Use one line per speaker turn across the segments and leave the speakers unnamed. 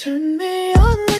turn me on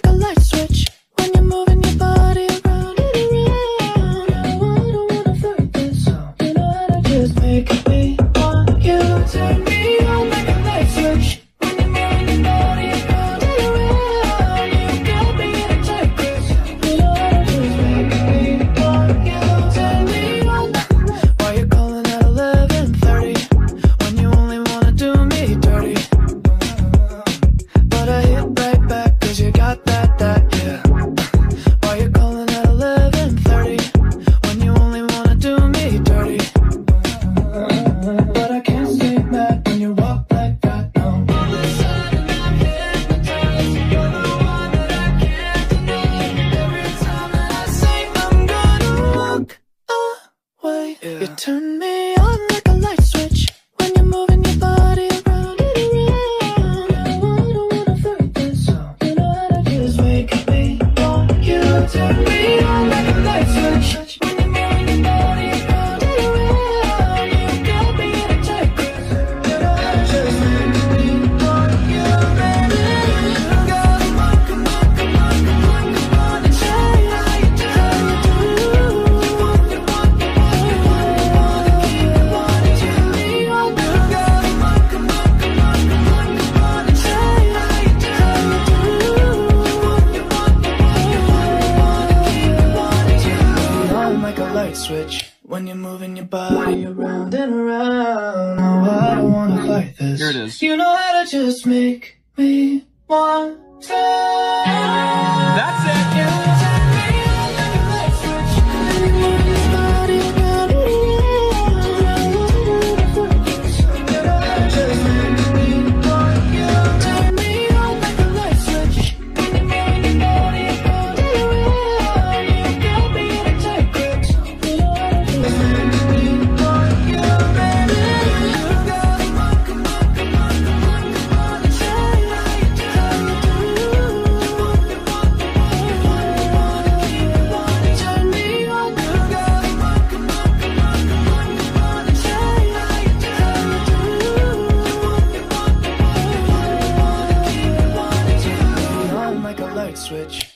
You turn me on like a light switch when you're moving your body around and around. I wanna wanna fight this. Just wake me, want you turn me on like a light switch. light switch when you're moving your body around and around. Oh, I don't wanna fight this.
Here it is.
You know how to just make me want to.
switch.